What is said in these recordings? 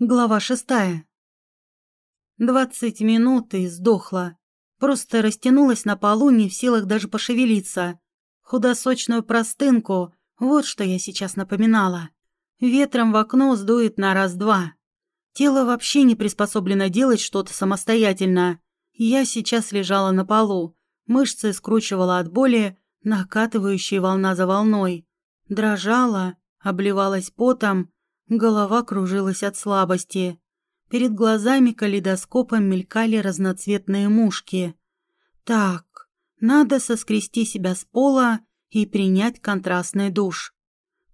Глава шестая. Двадцать минут и сдохла. Просто растянулась на полу, не в силах даже пошевелиться. Худосочную простынку, вот что я сейчас напоминала. Ветром в окно сдует на раз-два. Тело вообще не приспособлено делать что-то самостоятельно. Я сейчас лежала на полу. Мышцы скручивала от боли, накатывающей волна за волной. Дрожала, обливалась потом, Голова кружилась от слабости. Перед глазами калейдоскопом мелькали разноцветные мушки. Так, надо соскрести себя с пола и принять контрастный душ.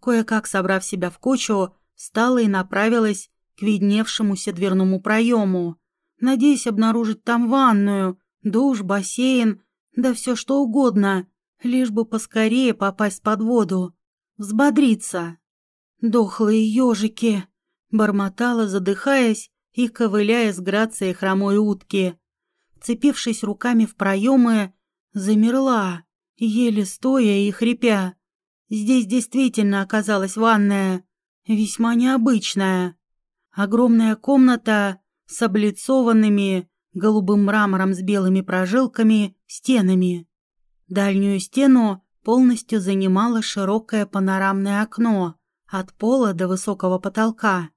Кое-как собрав себя в кучу, встала и направилась к видневшемуся дверному проему. Надеюсь обнаружить там ванную, душ, бассейн, да все что угодно, лишь бы поскорее попасть под воду, взбодриться. «Дохлые ежики!» — бормотала, задыхаясь и ковыляя с грацией хромой утки. Вцепившись руками в проемы, замерла, еле стоя и хрипя. Здесь действительно оказалась ванная, весьма необычная. Огромная комната с облицованными голубым мрамором с белыми прожилками стенами. Дальнюю стену полностью занимало широкое панорамное окно, от пола до высокого потолка.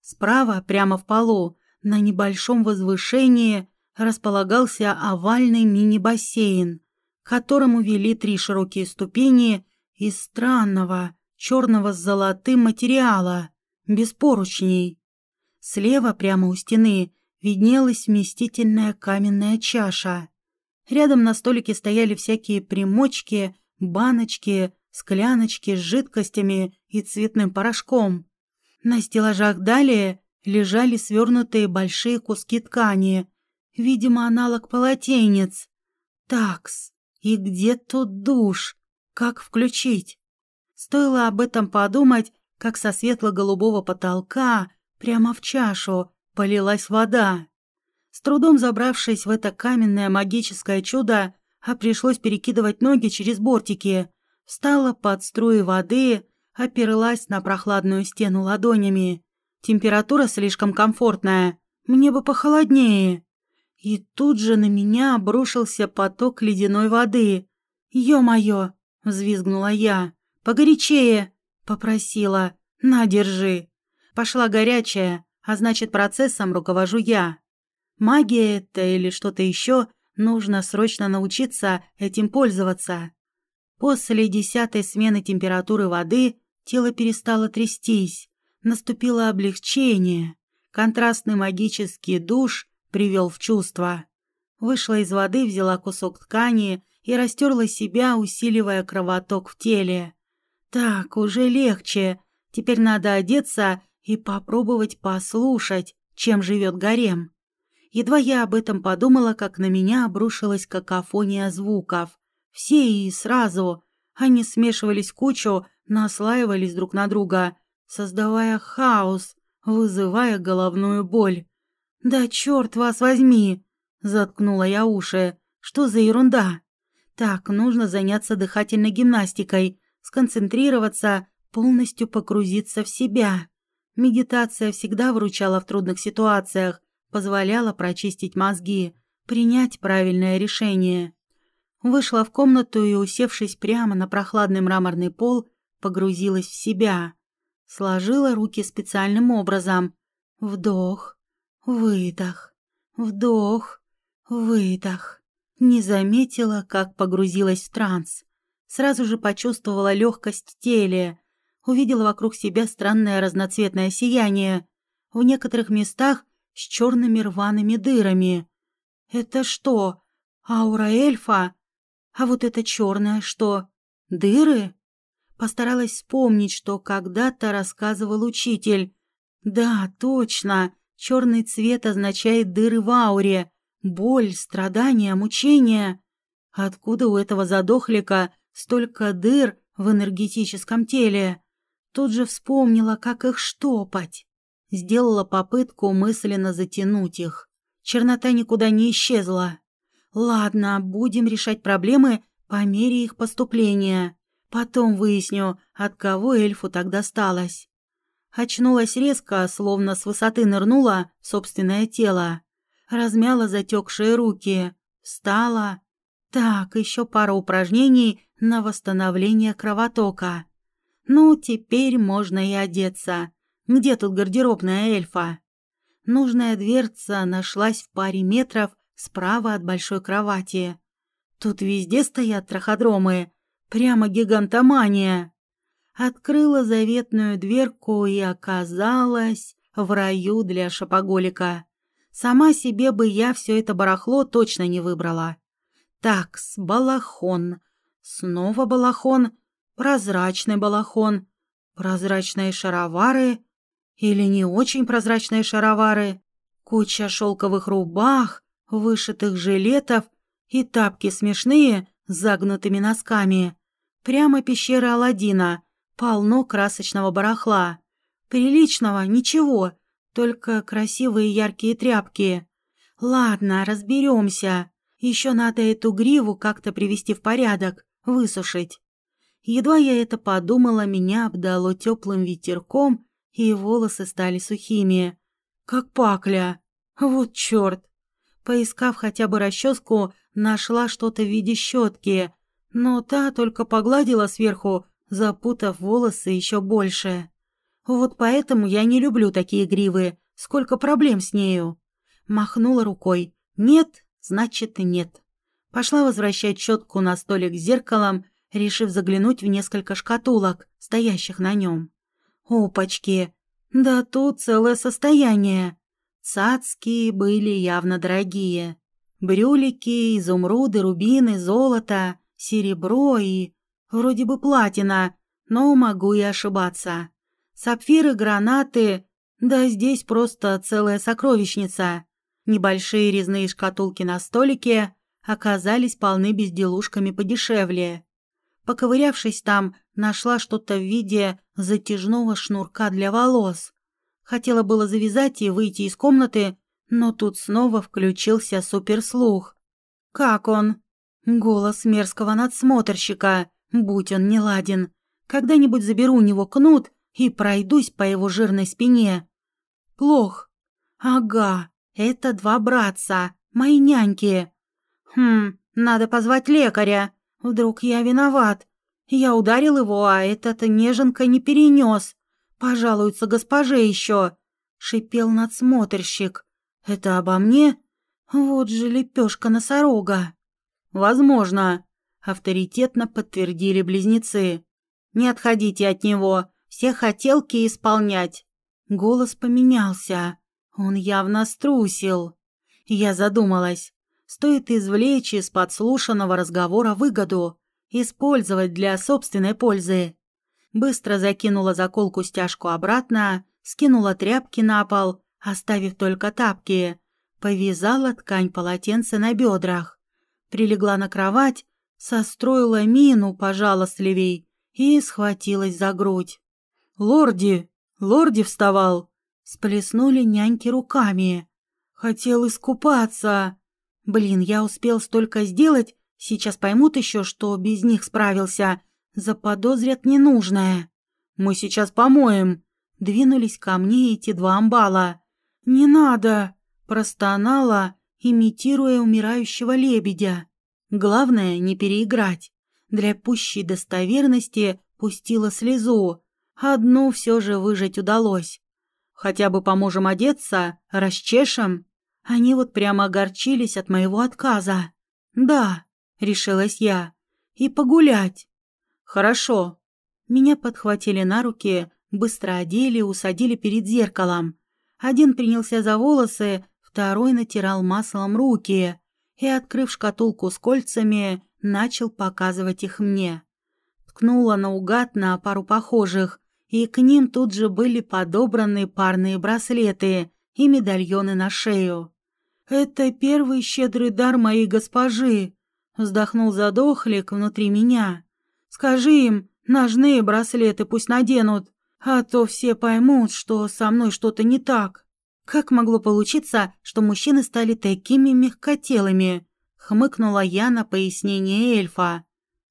Справа, прямо в полу, на небольшом возвышении располагался овальный мини-бассейн, к которому вели три широкие ступени из странного черного с золотым материала, без поручней. Слева, прямо у стены, виднелась вместительная каменная чаша. Рядом на столике стояли всякие примочки, баночки, скляночки с жидкостями и цветным порошком. На стеллажах далее лежали свернутые большие куски ткани, видимо, аналог полотенец. Такс, и где тут душ? Как включить? Стоило об этом подумать, как со светло-голубого потолка прямо в чашу полилась вода. С трудом забравшись в это каменное магическое чудо, а пришлось перекидывать ноги через бортики, Встала под струи воды, оперлась на прохладную стену ладонями. Температура слишком комфортная, мне бы похолоднее. И тут же на меня обрушился поток ледяной воды. «Ё-моё!» — взвизгнула я. «Погорячее!» — попросила. «На, держи!» Пошла горячая, а значит, процессом руковожу я. Магия это или что-то еще, нужно срочно научиться этим пользоваться. После десятой смены температуры воды тело перестало трястись, наступило облегчение. Контрастный магический душ привел в чувство. Вышла из воды, взяла кусок ткани и растерла себя, усиливая кровоток в теле. Так, уже легче. Теперь надо одеться и попробовать послушать, чем живет гарем. Едва я об этом подумала, как на меня обрушилась какофония звуков. Все и сразу. Они смешивались кучу, наслаивались друг на друга, создавая хаос, вызывая головную боль. «Да черт вас возьми!» — заткнула я уши. «Что за ерунда?» «Так, нужно заняться дыхательной гимнастикой, сконцентрироваться, полностью погрузиться в себя». Медитация всегда вручала в трудных ситуациях, позволяла прочистить мозги, принять правильное решение. Вышла в комнату и, усевшись прямо на прохладный мраморный пол, погрузилась в себя. Сложила руки специальным образом. Вдох, выдох, вдох, выдох. Не заметила, как погрузилась в транс. Сразу же почувствовала легкость теле. Увидела вокруг себя странное разноцветное сияние. В некоторых местах с черными рваными дырами. Это что, аура эльфа? А вот это черное что? Дыры? Постаралась вспомнить, что когда-то рассказывал учитель. Да, точно. Черный цвет означает дыры в ауре. Боль, страдания, мучения. Откуда у этого задохлика столько дыр в энергетическом теле? Тут же вспомнила, как их штопать. Сделала попытку мысленно затянуть их. Чернота никуда не исчезла. Ладно, будем решать проблемы по мере их поступления. Потом выясню, от кого эльфу так досталось. Очнулась резко, словно с высоты нырнула в собственное тело. Размяла затекшие руки. Встала. Так, еще пара упражнений на восстановление кровотока. Ну, теперь можно и одеться. Где тут гардеробная эльфа? Нужная дверца нашлась в паре метров справа от большой кровати. Тут везде стоят траходромы. Прямо гигантомания. Открыла заветную дверку и оказалась в раю для шопоголика. Сама себе бы я все это барахло точно не выбрала. Так, с балахон. Снова балахон. Прозрачный балахон. Прозрачные шаровары. Или не очень прозрачные шаровары. Куча шелковых рубах, вышитых жилетов и тапки смешные с загнутыми носками. Прямо пещера Аладдина. Полно красочного барахла. Приличного ничего, только красивые яркие тряпки. Ладно, разберемся. Еще надо эту гриву как-то привести в порядок, высушить. Едва я это подумала, меня обдало теплым ветерком, и волосы стали сухими. Как пакля. Вот черт. Поискав хотя бы расческу, нашла что-то в виде щетки, но та только погладила сверху, запутав волосы еще больше. Вот поэтому я не люблю такие гривы, сколько проблем с нею. Махнула рукой. Нет, значит нет. Пошла возвращать щетку на столик с зеркалом, решив заглянуть в несколько шкатулок, стоящих на нем. Опачки! Да тут целое состояние. Цацки были явно дорогие. Брюлики, изумруды, рубины, золото, серебро и... Вроде бы платина, но могу и ошибаться. Сапфиры, гранаты... Да здесь просто целая сокровищница. Небольшие резные шкатулки на столике оказались полны безделушками подешевле. Поковырявшись там, нашла что-то в виде затяжного шнурка для волос. Хотела было завязать и выйти из комнаты, но тут снова включился суперслух. «Как он?» Голос мерзкого надсмотрщика, будь он неладен. Когда-нибудь заберу у него кнут и пройдусь по его жирной спине. Плох. Ага, это два братца, мои няньки. Хм, надо позвать лекаря. Вдруг я виноват. Я ударил его, а этот неженка не перенес. Пожалуется госпоже еще. Шипел надсмотрщик. Это обо мне? Вот же лепешка носорога. Возможно, авторитетно подтвердили близнецы. Не отходите от него, все хотелки исполнять. Голос поменялся. Он явно струсил. Я задумалась. Стоит извлечь из подслушанного разговора выгоду, использовать для собственной пользы. Быстро закинула заколку-стяжку обратно, скинула тряпки на пол, оставив только тапки, повязала ткань полотенца на бедрах, прилегла на кровать, состроила мину пожалостливей и схватилась за грудь. «Лорди! Лорди вставал!» Сплеснули няньки руками. «Хотел искупаться!» Блин, я успел столько сделать, сейчас поймут еще, что без них справился. Заподозрят ненужное. Мы сейчас помоем. Двинулись ко мне эти два амбала. «Не надо!» – простонала, имитируя умирающего лебедя. Главное, не переиграть. Для пущей достоверности пустила слезу. Одну все же выжать удалось. Хотя бы поможем одеться, расчешем. Они вот прямо огорчились от моего отказа. «Да», — решилась я, — «и погулять». «Хорошо». Меня подхватили на руки, быстро одели, усадили перед зеркалом. Один принялся за волосы, второй натирал маслом руки и, открыв шкатулку с кольцами, начал показывать их мне. Ткнула наугад на пару похожих, и к ним тут же были подобраны парные браслеты и медальоны на шею. «Это первый щедрый дар моей госпожи», — вздохнул задохлик внутри меня. «Скажи им, ножные браслеты пусть наденут, а то все поймут, что со мной что-то не так». «Как могло получиться, что мужчины стали такими мягкотелыми?» — хмыкнула я на пояснение эльфа.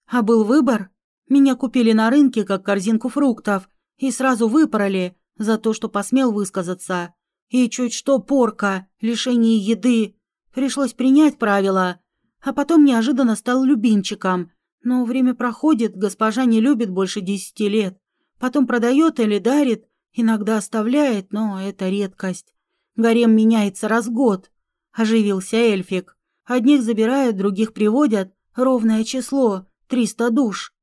«А был выбор? Меня купили на рынке, как корзинку фруктов, и сразу выпороли, за то, что посмел высказаться. И чуть что порка, лишение еды. Пришлось принять правила. А потом неожиданно стал любимчиком. Но время проходит, госпожа не любит больше десяти лет. Потом продает или дарит, иногда оставляет, но это редкость. Гарем меняется раз в год. Оживился эльфик. Одних забирают, других приводят. Ровное число — триста душ.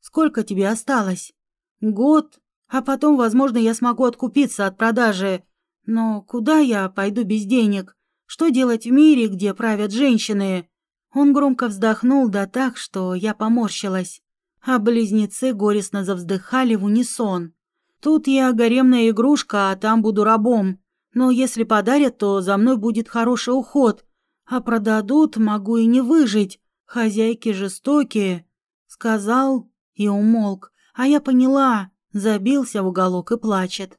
Сколько тебе осталось? Год. А потом, возможно, я смогу откупиться от продажи. Но куда я пойду без денег? Что делать в мире, где правят женщины? Он громко вздохнул, да так, что я поморщилась. А близнецы горестно завздыхали в унисон. Тут я гаремная игрушка, а там буду рабом. Но если подарят, то за мной будет хороший уход. А продадут, могу и не выжить. Хозяйки жестокие. Сказал и умолк. А я поняла, забился в уголок и плачет.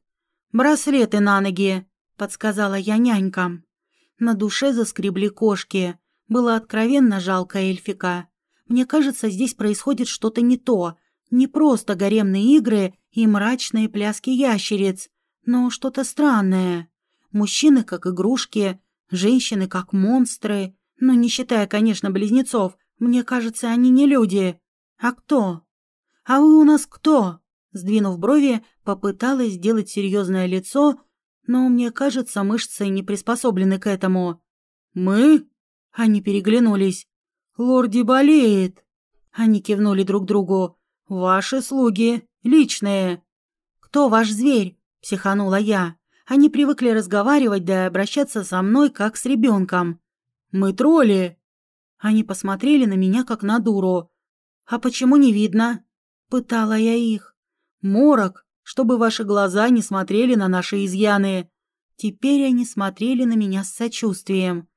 «Браслеты на ноги», — подсказала я нянькам. На душе заскребли кошки. Было откровенно жалко эльфика. Мне кажется, здесь происходит что-то не то. Не просто гаремные игры и мрачные пляски ящериц, но что-то странное. Мужчины как игрушки, женщины как монстры. Ну, не считая, конечно, близнецов. Мне кажется, они не люди. А кто? А вы у нас кто? Сдвинув брови, попыталась сделать серьезное лицо, но мне кажется, мышцы не приспособлены к этому. Мы? Они переглянулись. «Лорди болеет!» Они кивнули друг другу. «Ваши слуги. Личные». «Кто ваш зверь?» – психанула я. Они привыкли разговаривать да обращаться со мной, как с ребенком. «Мы тролли!» Они посмотрели на меня, как на дуру. «А почему не видно?» – пытала я их. «Морок, чтобы ваши глаза не смотрели на наши изъяны». Теперь они смотрели на меня с сочувствием.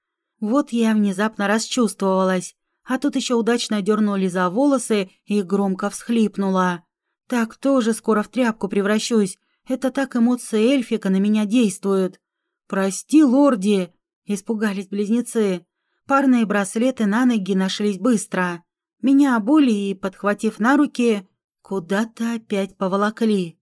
Вот я внезапно расчувствовалась, а тут еще удачно дернули за волосы и громко всхлипнула. Так тоже скоро в тряпку превращусь. Это так эмоции эльфика на меня действуют. «Прости, лорди!» – испугались близнецы. Парные браслеты на ноги нашлись быстро. Меня обули и, подхватив на руки, куда-то опять поволокли.